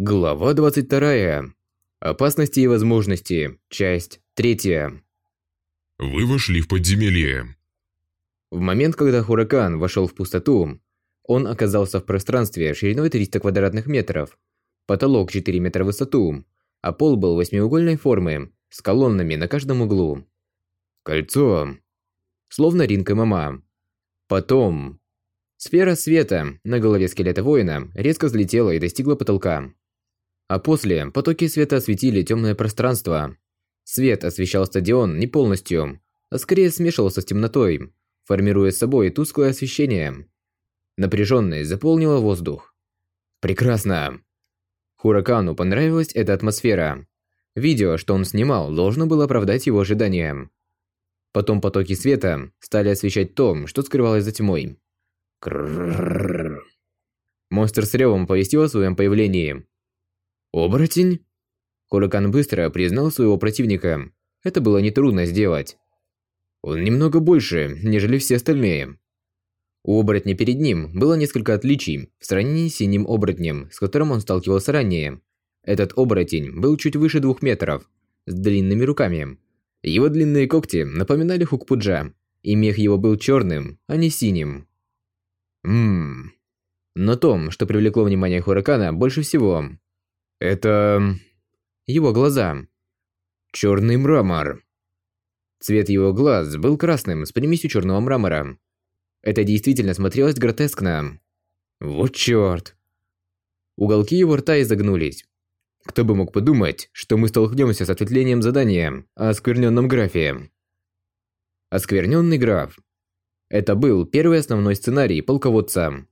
Глава 22. Опасности и возможности. Часть 3. Вы вошли в подземелье. В момент, когда Хуракан вошел в пустоту, он оказался в пространстве шириной 300 квадратных метров, потолок 4 метра в высоту, а пол был восьмиугольной формы, с колоннами на каждом углу. Кольцо. Словно ринг ММА. Потом... Сфера света на голове скелета воина резко взлетела и достигла потолка. А после потоки света осветили темное пространство. Свет освещал стадион не полностью, а скорее смешивался с темнотой, формируя собой тусклое освещение. Напряженность заполнила воздух. Прекрасно. Хуракану понравилась эта атмосфера. Видео, что он снимал, должно было оправдать его ожидания. Потом потоки света стали освещать то, что скрывалось за тьмой. Монстр с ревом повестил о своем появлении. «Оборотень?» Хуракан быстро признал своего противника. Это было нетрудно сделать. Он немного больше, нежели все остальные. У оборотня перед ним было несколько отличий в сравнении с синим оборотнем, с которым он сталкивался ранее. Этот оборотень был чуть выше двух метров, с длинными руками. Его длинные когти напоминали хукпуджа, и мех его был черным, а не синим. Ммм. Но том, что привлекло внимание Хуракана больше всего, это... его глаза. Черный мрамор. Цвет его глаз был красным с примесью черного мрамора. Это действительно смотрелось гротескно. Вот чёрт. Уголки его рта изогнулись. Кто бы мог подумать, что мы столкнемся с ответвлением задания о оскверненном графе. Оскверненный граф. Это был первый основной сценарий полководца.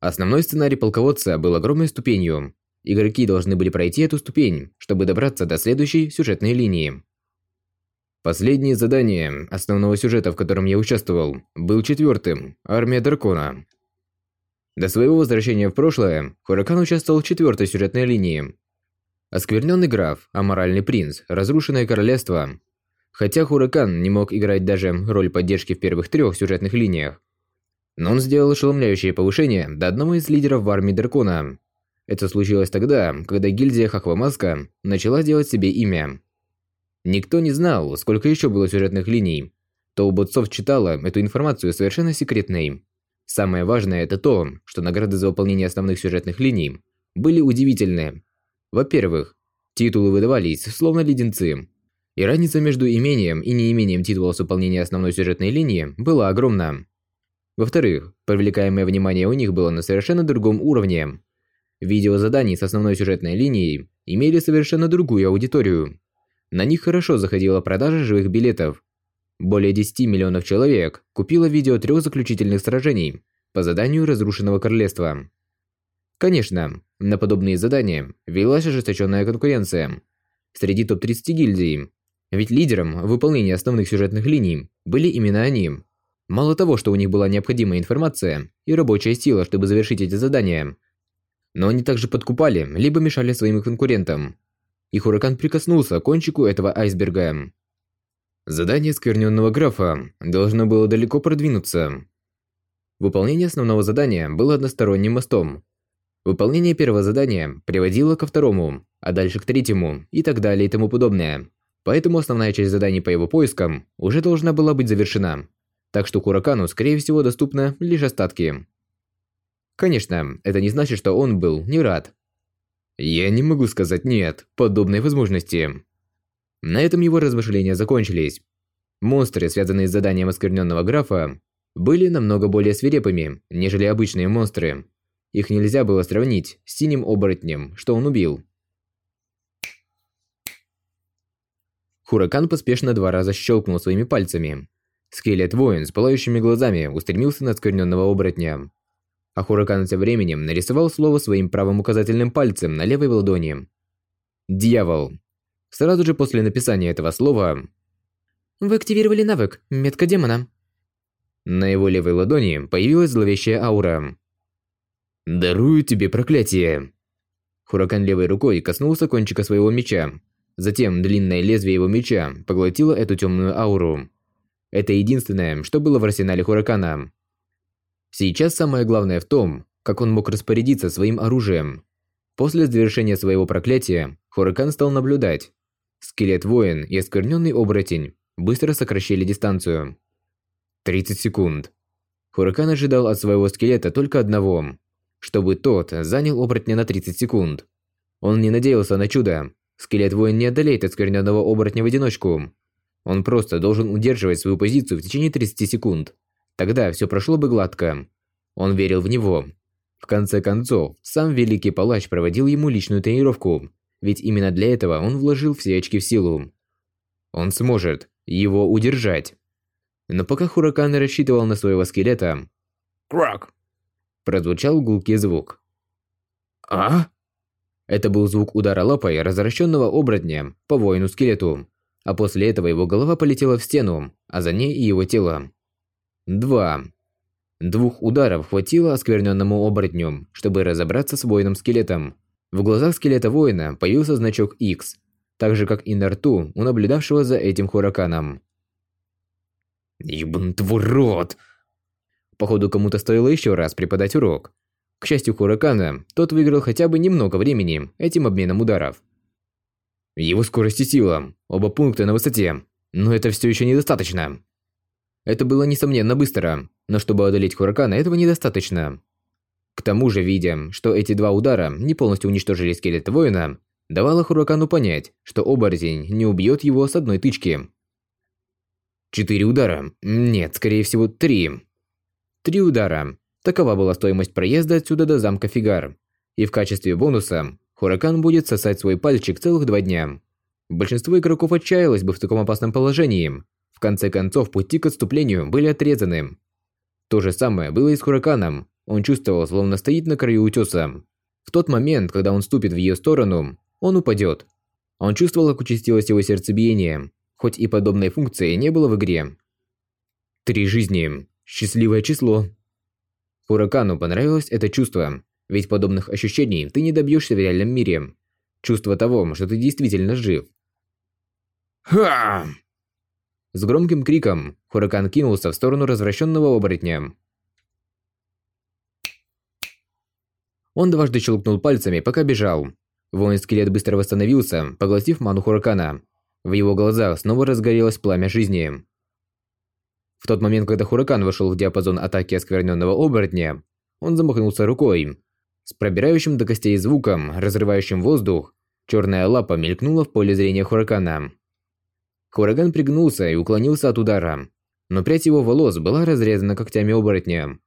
Основной сценарий полководца был огромной ступенью. Игроки должны были пройти эту ступень, чтобы добраться до следующей сюжетной линии. Последнее задание основного сюжета, в котором я участвовал, был четвертым – Армия Дракона. До своего возвращения в прошлое, Хуракан участвовал в четвертой сюжетной линии. Оскверненный граф, аморальный принц, разрушенное королевство. Хотя Хуракан не мог играть даже роль поддержки в первых трех сюжетных линиях, но он сделал ошеломляющее повышение до одного из лидеров в армии Дракона. Это случилось тогда, когда гильдия Хахвамаска начала делать себе имя. Никто не знал, сколько еще было сюжетных линий. Тоуботсов читала эту информацию совершенно секретной. Самое важное это то, что награды за выполнение основных сюжетных линий были удивительны. Во-первых, титулы выдавались словно леденцы. И разница между имением и неимением титула с выполнения основной сюжетной линии была огромна. Во-вторых, привлекаемое внимание у них было на совершенно другом уровне. Видео заданий с основной сюжетной линией имели совершенно другую аудиторию. На них хорошо заходила продажа живых билетов. Более 10 миллионов человек купило видео трех заключительных сражений по заданию разрушенного королевства. Конечно, на подобные задания велась ожесточенная конкуренция среди топ-30 гильдий, ведь лидером в выполнении основных сюжетных линий были именно они. Мало того, что у них была необходимая информация и рабочая сила, чтобы завершить эти задания, но они также подкупали, либо мешали своим конкурентам и Хуракан прикоснулся к кончику этого айсберга. Задание скверненного графа должно было далеко продвинуться. Выполнение основного задания было односторонним мостом. Выполнение первого задания приводило ко второму, а дальше к третьему и так далее и тому подобное. Поэтому основная часть заданий по его поискам уже должна была быть завершена. Так что Куракану, скорее всего, доступны лишь остатки. Конечно, это не значит, что он был не рад. Я не могу сказать «нет» подобной возможности. На этом его размышления закончились. Монстры, связанные с заданием оскверненного графа, были намного более свирепыми, нежели обычные монстры. Их нельзя было сравнить с синим оборотнем, что он убил. Хуракан поспешно два раза щелкнул своими пальцами. Скелет-воин с пылающими глазами устремился на оскверненного оборотня. А Хуракан тем временем нарисовал слово своим правым указательным пальцем на левой ладони. «Дьявол». Сразу же после написания этого слова... Вы активировали навык «Метка демона». На его левой ладони появилась зловещая аура. «Дарую тебе проклятие». Хуракан левой рукой коснулся кончика своего меча. Затем длинное лезвие его меча поглотило эту темную ауру. Это единственное, что было в арсенале Хуракана. Сейчас самое главное в том, как он мог распорядиться своим оружием. После завершения своего проклятия, Хуракан стал наблюдать. Скелет-воин и оскверненный оборотень быстро сокращали дистанцию. 30 секунд. Хуракан ожидал от своего скелета только одного, чтобы тот занял оборотня на 30 секунд. Он не надеялся на чудо. Скелет-воин не одолеет оскверненного оборотня в одиночку. Он просто должен удерживать свою позицию в течение 30 секунд. Тогда все прошло бы гладко. Он верил в него. В конце концов, сам Великий Палач проводил ему личную тренировку, ведь именно для этого он вложил все очки в силу. Он сможет его удержать. Но пока Хуракан рассчитывал на своего скелета, крак, прозвучал гулкий звук. А? Это был звук удара лапой развращенного оборотня по воину-скелету, а после этого его голова полетела в стену, а за ней и его тело. Два. Двух ударов хватило оскверненному оборотню, чтобы разобраться с воином-скелетом. В глазах скелета воина появился значок X, так же как и на рту у наблюдавшего за этим хураканом. «Ебан твой рот!» Походу, кому-то стоило еще раз преподать урок. К счастью Хуракана, тот выиграл хотя бы немного времени этим обменом ударов. Его скорость и сила, оба пункта на высоте, но это все еще недостаточно. Это было несомненно быстро, но чтобы одолеть Хуракана, этого недостаточно. К тому же, видя, что эти два удара не полностью уничтожили скелет воина, давало Хуракану понять, что оборотень не убьет его с одной тычки. Четыре удара. Нет, скорее всего, три. Три удара. Такова была стоимость проезда отсюда до замка Фигар. И в качестве бонуса Хуракан будет сосать свой пальчик целых два дня. Большинство игроков отчаялось бы в таком опасном положении. Конце концов, пути к отступлению были отрезаны. То же самое было и с Хураканом. Он чувствовал, словно стоит на краю утеса. В тот момент, когда он ступит в ее сторону, он упадет. Он чувствовал, как участилось его сердцебиение, хоть и подобной функции не было в игре. Три жизни. Счастливое число. Хуракану понравилось это чувство, ведь подобных ощущений ты не добьешься в реальном мире. Чувство того, что ты действительно жив. Ха! С громким криком Хуракан кинулся в сторону развращенного оборотня. Он дважды щелкнул пальцами, пока бежал. Воин-скелет быстро восстановился, поглотив ману Хуракана. В его глазах снова разгорелось пламя жизни. В тот момент, когда Хуракан вошел в диапазон атаки оскверненного оборотня, он замахнулся рукой. С пробирающим до костей звуком, разрывающим воздух, черная лапа мелькнула в поле зрения Хуракана. Хураган пригнулся и уклонился от удара, но прядь его волос была разрезана когтями оборотня.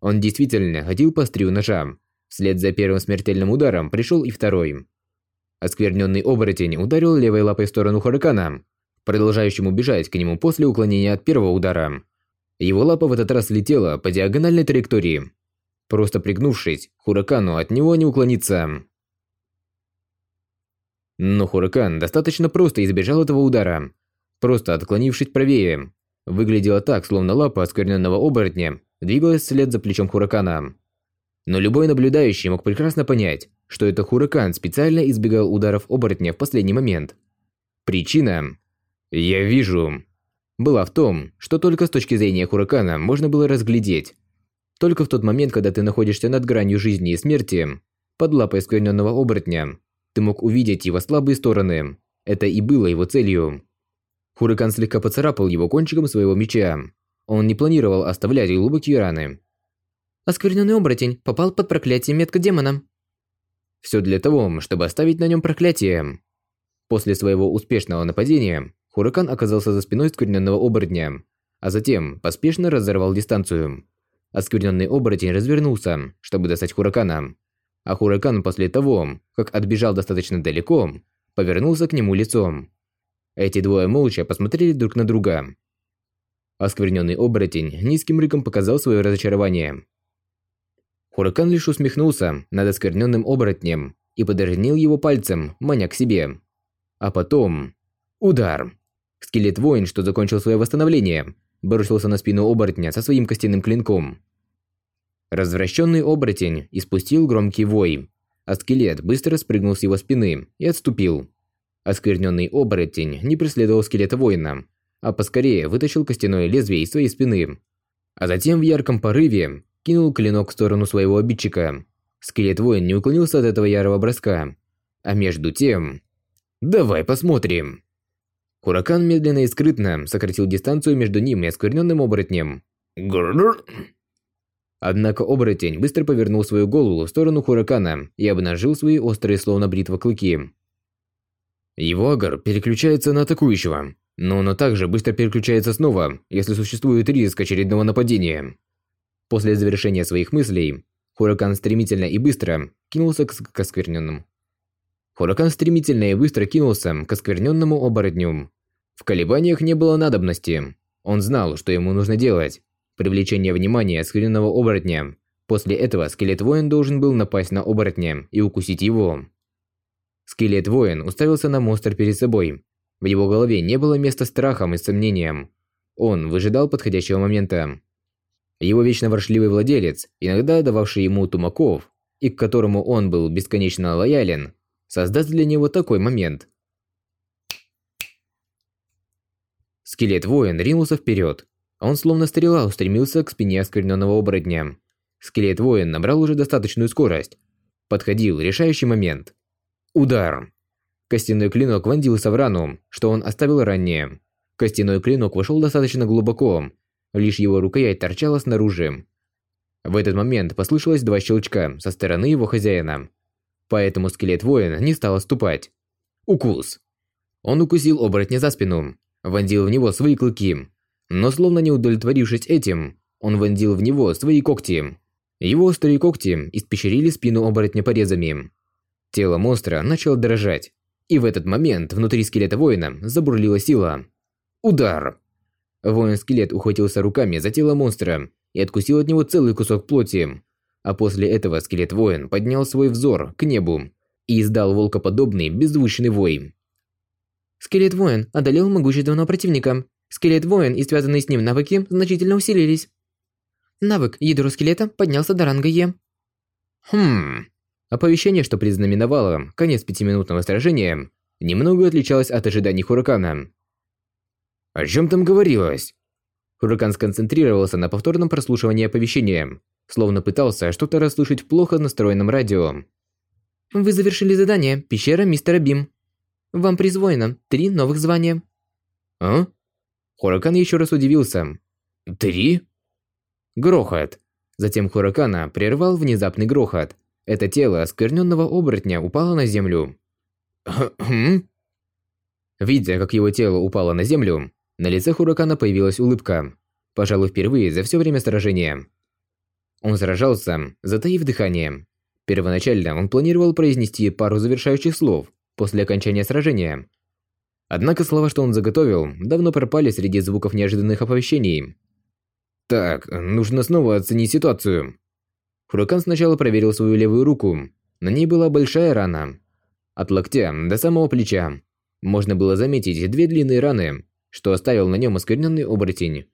Он действительно ходил по острию ножа. Вслед за первым смертельным ударом пришел и второй. Оскверненный оборотень ударил левой лапой в сторону Хуракана, продолжающему бежать к нему после уклонения от первого удара. Его лапа в этот раз летела по диагональной траектории. Просто пригнувшись, Хуракану от него не уклониться. Но Хуракан достаточно просто избежал этого удара просто отклонившись правее. Выглядело так, словно лапа оскверненного оборотня двигалась вслед за плечом Хуракана. Но любой наблюдающий мог прекрасно понять, что это Хуракан специально избегал ударов оборотня в последний момент. Причина «Я вижу» была в том, что только с точки зрения Хуракана можно было разглядеть. Только в тот момент, когда ты находишься над гранью жизни и смерти, под лапой оскверненного оборотня, ты мог увидеть его слабые стороны. Это и было его целью. Хурикан слегка поцарапал его кончиком своего меча. Он не планировал оставлять глубокие раны. Оскверненный оборотень попал под проклятие метка демона. Все для того, чтобы оставить на нем проклятие. После своего успешного нападения, Хуракан оказался за спиной скверненного оборотня, а затем поспешно разорвал дистанцию. Оскверненный оборотень развернулся, чтобы достать Хуракана. А Хуракан после того, как отбежал достаточно далеко, повернулся к нему лицом. Эти двое молча посмотрели друг на друга. Оскверненный оборотень низким рыком показал свое разочарование. Хуракан лишь усмехнулся над оскверненным оборотнем и подразнил его пальцем, маня к себе. А потом... Удар! Скелет-воин, что закончил свое восстановление, бросился на спину оборотня со своим костяным клинком. Развращенный оборотень испустил громкий вой, а скелет быстро спрыгнул с его спины и отступил. Оскверненный оборотень не преследовал скелета воина, а поскорее вытащил костяное лезвие из своей спины. А затем в ярком порыве кинул клинок в сторону своего обидчика. Скелет-воин не уклонился от этого ярого броска. А между тем... Давай посмотрим. Хуракан медленно и скрытно сократил дистанцию между ним и оскверненным оборотнем. Однако оборотень быстро повернул свою голову в сторону Хуракана и обнажил свои острые словно бритва клыки. Его агар переключается на атакующего, но оно также быстро переключается снова, если существует риск очередного нападения. После завершения своих мыслей, Хуракан стремительно и быстро кинулся к, к оскверненному. Хуракан стремительно и быстро кинулся к оскверненному оборотню. В колебаниях не было надобности. Он знал, что ему нужно делать. Привлечение внимания оскверненного оборотня. После этого скелет-воин должен был напасть на оборотня и укусить его. Скелет-воин уставился на монстр перед собой. В его голове не было места страхам и сомнениям. Он выжидал подходящего момента. Его вечно воршливый владелец, иногда дававший ему тумаков, и к которому он был бесконечно лоялен, создаст для него такой момент. Скелет-воин ринулся вперед. Он словно стрела устремился к спине оскверненного оборотня. Скелет-воин набрал уже достаточную скорость. Подходил решающий момент. Удар. Костяной клинок вонзился в рану, что он оставил ранее. Костяной клинок вошел достаточно глубоко, лишь его рукоять торчала снаружи. В этот момент послышалось два щелчка со стороны его хозяина. Поэтому скелет воина не стал отступать. Укус. Он укусил оборотня за спину, вонзил в него свои клыки. Но словно не удовлетворившись этим, он вонзил в него свои когти. Его острые когти испещрили спину оборотня порезами. Тело монстра начало дрожать. И в этот момент внутри скелета воина забурлила сила. Удар! Воин-скелет ухватился руками за тело монстра и откусил от него целый кусок плоти. А после этого скелет-воин поднял свой взор к небу и издал волкоподобный беззвучный вой. Скелет-воин одолел могущественного противника. Скелет-воин и связанные с ним навыки значительно усилились. Навык ядро скелета поднялся до ранга Е. Хм. Оповещение, что предзнаменовало конец пятиминутного сражения, немного отличалось от ожиданий Хуракана. О чем там говорилось? Хуракан сконцентрировался на повторном прослушивании оповещения, словно пытался что-то расслышать в плохо настроенном радио. Вы завершили задание «Пещера мистера Бим». Вам присвоено три новых звания. А? Хуракан еще раз удивился. Три? Грохот. Затем Хуракана прервал внезапный грохот. Это тело оскверненного оборотня упало на землю. Видя, как его тело упало на землю, на лице Хуракана появилась улыбка. Пожалуй, впервые за все время сражения. Он сражался, затаив дыхание. Первоначально он планировал произнести пару завершающих слов после окончания сражения. Однако слова, что он заготовил, давно пропали среди звуков неожиданных оповещений. Так, нужно снова оценить ситуацию. Хуракан сначала проверил свою левую руку. На ней была большая рана. От локтя до самого плеча. Можно было заметить две длинные раны, что оставил на нем оскверненный оборотень.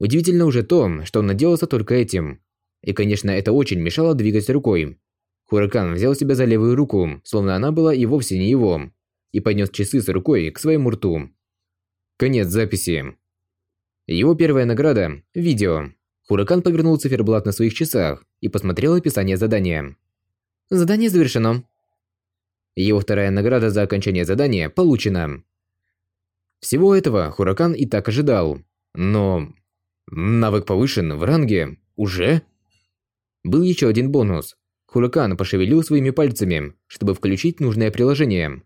Удивительно уже то, что он наделался только этим. И, конечно, это очень мешало двигать рукой. Хуракан взял себя за левую руку, словно она была и вовсе не его, и поднес часы с рукой к своему рту. Конец записи. Его первая награда – видео. Хуракан повернул циферблат на своих часах и посмотрел описание задания. Задание завершено. Его вторая награда за окончание задания получена. Всего этого Хуракан и так ожидал. Но... Навык повышен в ранге. Уже? Был еще один бонус. Хуракан пошевелил своими пальцами, чтобы включить нужное приложение.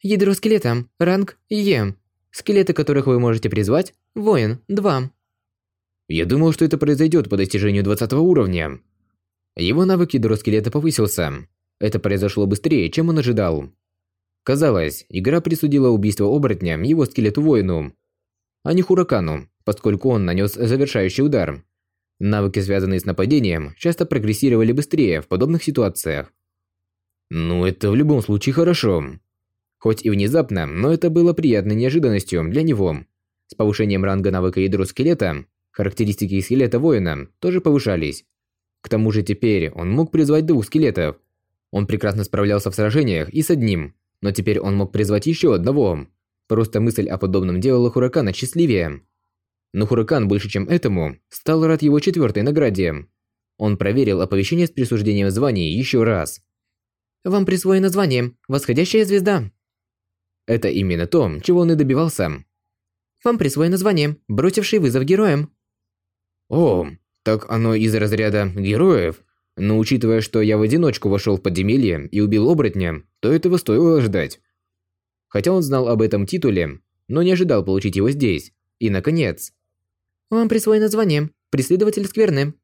Ядро скелета. Ранг Е. Скелеты, которых вы можете призвать. Воин 2. Я думал, что это произойдет по достижению 20 уровня. Его навык ядро скелета повысился. Это произошло быстрее, чем он ожидал. Казалось, игра присудила убийство оборотня его скелету-воину, а не Хуракану, поскольку он нанес завершающий удар. Навыки, связанные с нападением, часто прогрессировали быстрее в подобных ситуациях. Ну, это в любом случае хорошо. Хоть и внезапно, но это было приятной неожиданностью для него. С повышением ранга навыка ядро скелета, характеристики скелета воина тоже повышались. К тому же теперь он мог призвать двух скелетов. Он прекрасно справлялся в сражениях и с одним, но теперь он мог призвать еще одного. Просто мысль о подобном делала Хуракана счастливее. Но Хуракан больше, чем этому, стал рад его четвертой награде. Он проверил оповещение с присуждением званий еще раз. Вам присвоено звание «Восходящая звезда». Это именно то, чего он и добивался. Вам присвоено звание «Бросивший вызов героям». О, так оно из разряда героев. Но учитывая, что я в одиночку вошел в подземелье и убил оборотня, то этого стоило ждать. Хотя он знал об этом титуле, но не ожидал получить его здесь. И, наконец... Вам присвоено звание «Преследователь скверны».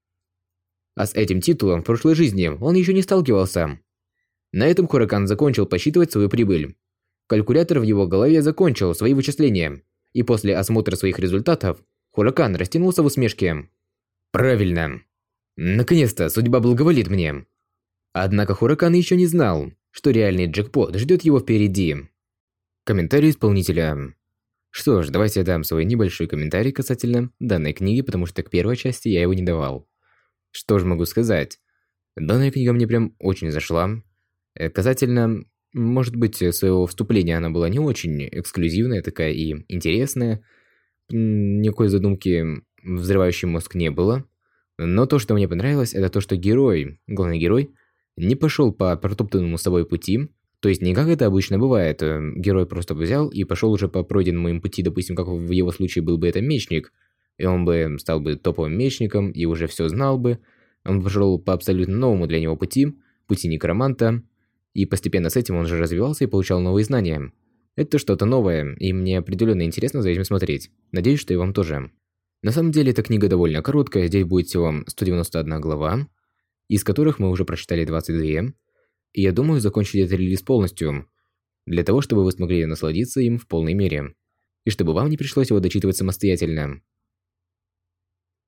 А с этим титулом в прошлой жизни он еще не сталкивался. На этом Хуракан закончил посчитывать свою прибыль. Калькулятор в его голове закончил свои вычисления, и после осмотра своих результатов Хуракан растянулся в усмешке. Правильно. Наконец-то судьба благоволит мне. Однако Хуракан еще не знал, что реальный джекпот ждет его впереди. Комментарий исполнителя. Что ж, давайте я дам свой небольшой комментарий касательно данной книги, потому что к первой части я его не давал. Что же могу сказать? Данная книга мне прям очень зашла. Э, касательно, может быть, своего вступления она была не очень эксклюзивная, такая и интересная. Никакой задумки взрывающий мозг не было. Но то, что мне понравилось, это то, что герой, главный герой, не пошел по протоптанному с собой пути, то есть не как это обычно бывает, э, герой просто взял и пошел уже по пройденному им пути, допустим, как в его случае был бы это мечник, и он бы стал бы топовым мечником и уже все знал бы. Он пошел по абсолютно новому для него пути, пути некроманта, и постепенно с этим он же развивался и получал новые знания. Это что-то новое, и мне определенно интересно за этим смотреть. Надеюсь, что и вам тоже. На самом деле, эта книга довольно короткая, здесь будет всего 191 глава, из которых мы уже прочитали 22, и я думаю закончить этот релиз полностью, для того, чтобы вы смогли насладиться им в полной мере, и чтобы вам не пришлось его дочитывать самостоятельно.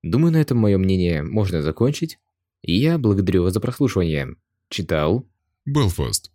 Думаю, на этом мое мнение можно закончить, и я благодарю вас за прослушивание. Читал Белфаст.